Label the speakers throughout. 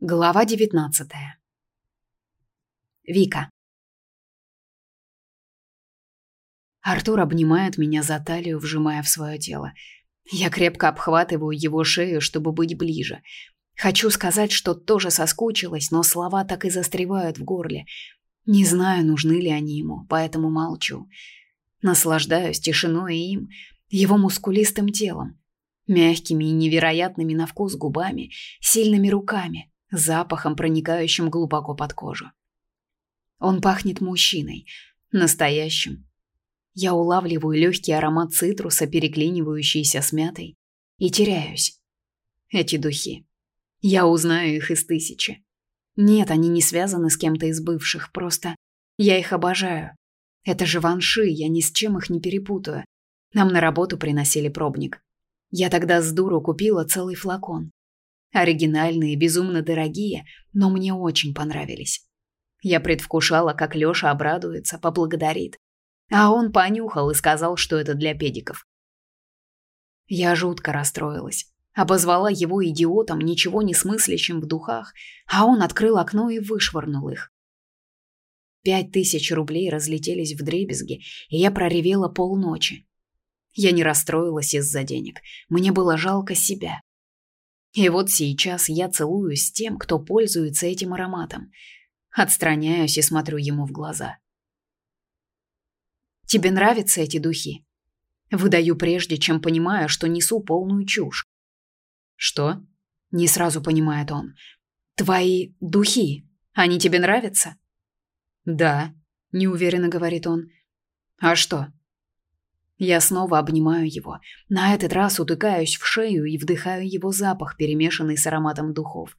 Speaker 1: Глава 19 Вика. Артур обнимает меня за талию, вжимая в свое тело. Я крепко обхватываю его шею, чтобы быть ближе. Хочу сказать, что тоже соскучилась, но слова так и застревают в горле. Не знаю, нужны ли они ему, поэтому молчу. Наслаждаюсь тишиной и им, его мускулистым телом, мягкими и невероятными на вкус губами, сильными руками, запахом, проникающим глубоко под кожу. Он пахнет мужчиной, настоящим. Я улавливаю легкий аромат цитруса, переклинивающийся с мятой, и теряюсь. Эти духи. Я узнаю их из тысячи. Нет, они не связаны с кем-то из бывших, просто я их обожаю. Это же ванши, я ни с чем их не перепутаю. Нам на работу приносили пробник. Я тогда с дуру купила целый флакон. Оригинальные, безумно дорогие, но мне очень понравились. Я предвкушала, как Лёша обрадуется, поблагодарит. А он понюхал и сказал, что это для педиков. Я жутко расстроилась. Обозвала его идиотом, ничего не смыслящим в духах, а он открыл окно и вышвырнул их. Пять тысяч рублей разлетелись в дребезги, и я проревела полночи. Я не расстроилась из-за денег. Мне было жалко себя. И вот сейчас я целуюсь тем, кто пользуется этим ароматом. Отстраняюсь и смотрю ему в глаза. «Тебе нравятся эти духи?» Выдаю прежде, чем понимаю, что несу полную чушь. «Что?» — не сразу понимает он. «Твои духи, они тебе нравятся?» «Да», — неуверенно говорит он. «А что?» Я снова обнимаю его, на этот раз утыкаюсь в шею и вдыхаю его запах, перемешанный с ароматом духов.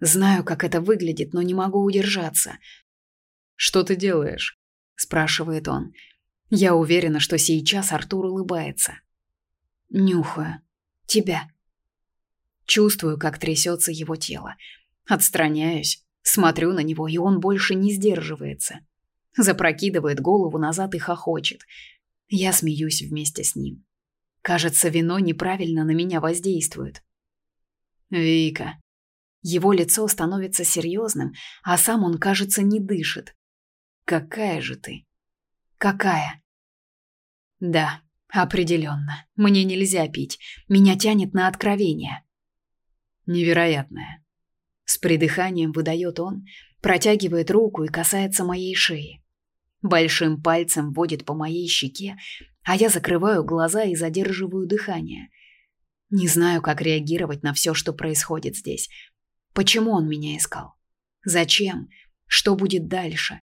Speaker 1: Знаю, как это выглядит, но не могу удержаться. «Что ты делаешь?» – спрашивает он. Я уверена, что сейчас Артур улыбается. «Нюхаю. Тебя». Чувствую, как трясется его тело. Отстраняюсь, смотрю на него, и он больше не сдерживается. Запрокидывает голову назад и хохочет – я смеюсь вместе с ним. Кажется, вино неправильно на меня воздействует. Вика. Его лицо становится серьезным, а сам он, кажется, не дышит. Какая же ты? Какая? Да, определенно. Мне нельзя пить. Меня тянет на откровение. Невероятное. С придыханием выдает он, протягивает руку и касается моей шеи. Большим пальцем водит по моей щеке, а я закрываю глаза и задерживаю дыхание. Не знаю, как реагировать на все, что происходит здесь. Почему он меня искал? Зачем? Что будет дальше?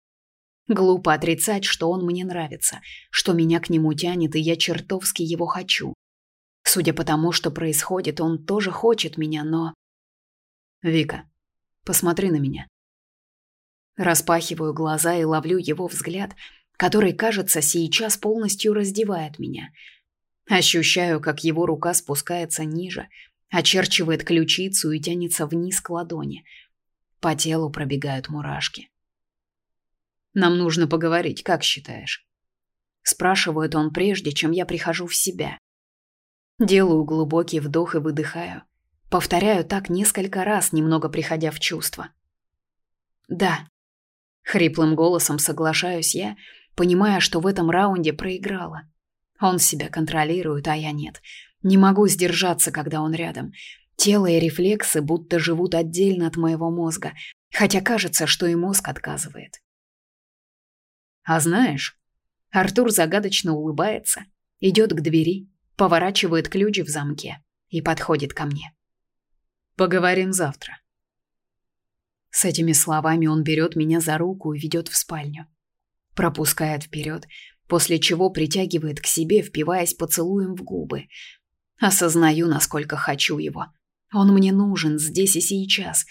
Speaker 1: Глупо отрицать, что он мне нравится, что меня к нему тянет, и я чертовски его хочу. Судя по тому, что происходит, он тоже хочет меня, но... Вика, посмотри на меня. Распахиваю глаза и ловлю его взгляд, который, кажется, сейчас полностью раздевает меня. Ощущаю, как его рука спускается ниже, очерчивает ключицу и тянется вниз к ладони. По телу пробегают мурашки. Нам нужно поговорить, как считаешь? спрашивает он прежде, чем я прихожу в себя. Делаю глубокий вдох и выдыхаю. Повторяю так несколько раз, немного приходя в чувство. Да. Хриплым голосом соглашаюсь я, понимая, что в этом раунде проиграла. Он себя контролирует, а я нет. Не могу сдержаться, когда он рядом. Тело и рефлексы будто живут отдельно от моего мозга, хотя кажется, что и мозг отказывает. А знаешь, Артур загадочно улыбается, идет к двери, поворачивает ключи в замке и подходит ко мне. Поговорим завтра. С этими словами он берет меня за руку и ведет в спальню. Пропускает вперед, после чего притягивает к себе, впиваясь поцелуем в губы. Осознаю, насколько хочу его. Он мне нужен здесь и сейчас.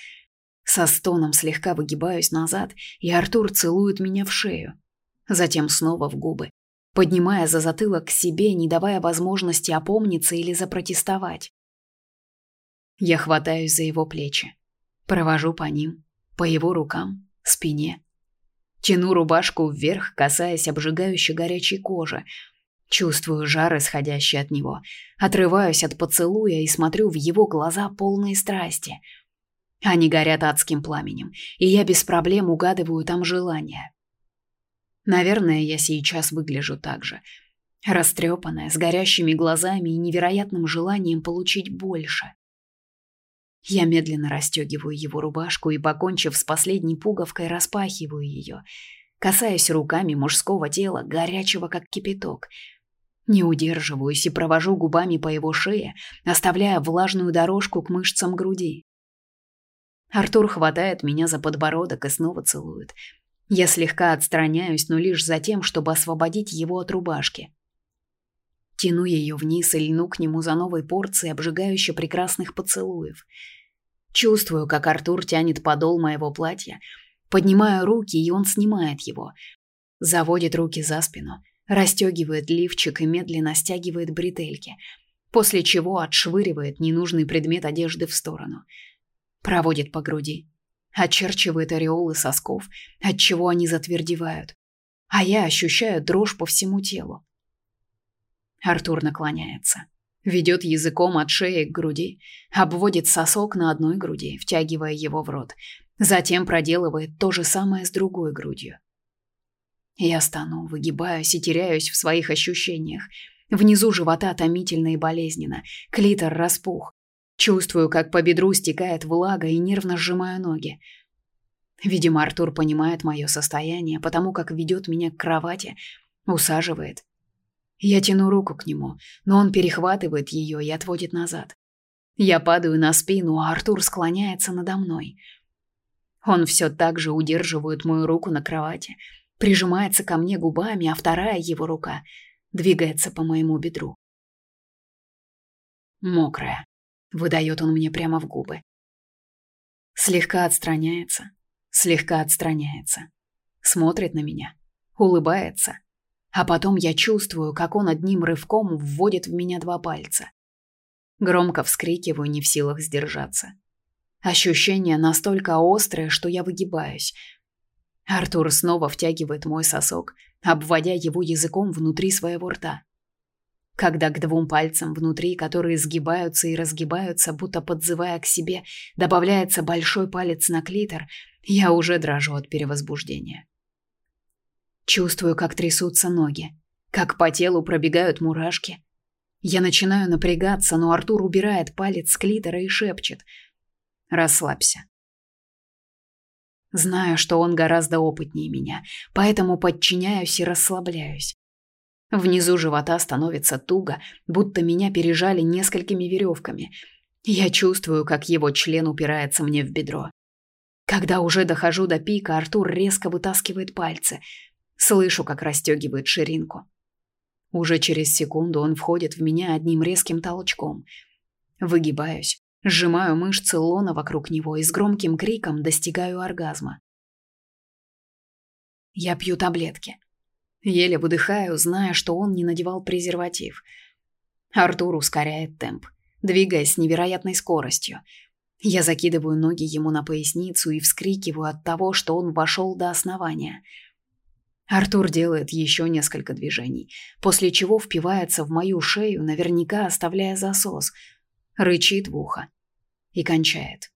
Speaker 1: Со стоном слегка выгибаюсь назад, и Артур целует меня в шею. Затем снова в губы, поднимая за затылок к себе, не давая возможности опомниться или запротестовать. Я хватаюсь за его плечи, провожу по ним, по его рукам, спине. Тяну рубашку вверх, касаясь обжигающей горячей кожи. Чувствую жар, исходящий от него. Отрываюсь от поцелуя и смотрю в его глаза полные страсти. Они горят адским пламенем, и я без проблем угадываю там желание. Наверное, я сейчас выгляжу так же. Растрепанная, с горящими глазами и невероятным желанием получить больше. Я медленно расстегиваю его рубашку и, покончив с последней пуговкой, распахиваю ее, касаясь руками мужского тела, горячего как кипяток. Не удерживаюсь и провожу губами по его шее, оставляя влажную дорожку к мышцам груди. Артур хватает меня за подбородок и снова целует. Я слегка отстраняюсь, но лишь за тем, чтобы освободить его от рубашки. Тяну ее вниз и льну к нему за новой порцией обжигающе прекрасных поцелуев. Чувствую, как Артур тянет подол моего платья. Поднимаю руки, и он снимает его. Заводит руки за спину, расстегивает лифчик и медленно стягивает бретельки, после чего отшвыривает ненужный предмет одежды в сторону. Проводит по груди, очерчивает ореолы сосков, отчего они затвердевают. А я ощущаю дрожь по всему телу. Артур наклоняется. Ведет языком от шеи к груди, обводит сосок на одной груди, втягивая его в рот. Затем проделывает то же самое с другой грудью. Я стану, выгибаюсь и теряюсь в своих ощущениях. Внизу живота томительно и болезненно, клитор распух. Чувствую, как по бедру стекает влага и нервно сжимаю ноги. Видимо, Артур понимает мое состояние, потому как ведет меня к кровати, усаживает, я тяну руку к нему, но он перехватывает ее и отводит назад. Я падаю на спину, а Артур склоняется надо мной. Он все так же удерживает мою руку на кровати, прижимается ко мне губами, а вторая его рука двигается по моему бедру. «Мокрая», — выдает он мне прямо в губы. Слегка отстраняется, слегка отстраняется. Смотрит на меня, улыбается, а потом я чувствую, как он одним рывком вводит в меня два пальца. Громко вскрикиваю, не в силах сдержаться. Ощущение настолько острое, что я выгибаюсь. Артур снова втягивает мой сосок, обводя его языком внутри своего рта. Когда к двум пальцам внутри, которые сгибаются и разгибаются, будто подзывая к себе, добавляется большой палец на клитор, я уже дрожу от перевозбуждения. Чувствую, как трясутся ноги, как по телу пробегают мурашки. Я начинаю напрягаться, но Артур убирает палец с клитора и шепчет. «Расслабься». Знаю, что он гораздо опытнее меня, поэтому подчиняюсь и расслабляюсь. Внизу живота становится туго, будто меня пережали несколькими веревками. Я чувствую, как его член упирается мне в бедро. Когда уже дохожу до пика, Артур резко вытаскивает пальцы – Слышу, как расстегивает ширинку. Уже через секунду он входит в меня одним резким толчком. Выгибаюсь, сжимаю мышцы лона вокруг него и с громким криком достигаю оргазма. Я пью таблетки. Еле выдыхаю, зная, что он не надевал презерватив. Артур ускоряет темп, двигаясь с невероятной скоростью. Я закидываю ноги ему на поясницу и вскрикиваю от того, что он вошел до основания – Артур делает еще несколько движений, после чего впивается в мою шею, наверняка оставляя засос, рычит в ухо и кончает.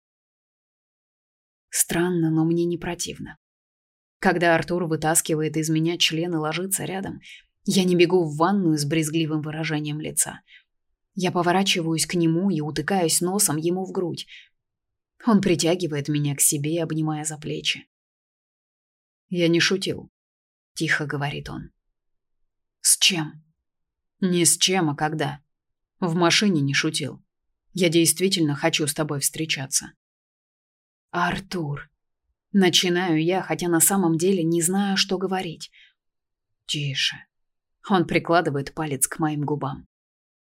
Speaker 1: Странно, но мне не противно. Когда Артур вытаскивает из меня член и ложится рядом, я не бегу в ванную с брезгливым выражением лица. Я поворачиваюсь к нему и утыкаюсь носом ему в грудь. Он притягивает меня к себе, обнимая за плечи. Я не шутил. — тихо говорит он. «С чем?» «Не с чем, а когда. В машине не шутил. Я действительно хочу с тобой встречаться». «Артур!» Начинаю я, хотя на самом деле не знаю, что говорить. «Тише». Он прикладывает палец к моим губам.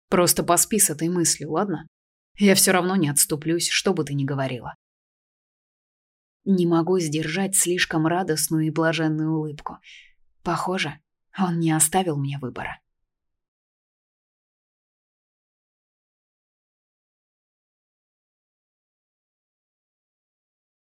Speaker 1: «Просто поспи с этой мыслью, ладно? Я все равно не отступлюсь, что бы ты ни говорила». Не могу сдержать слишком радостную и блаженную улыбку — Похоже, он не оставил мне выбора.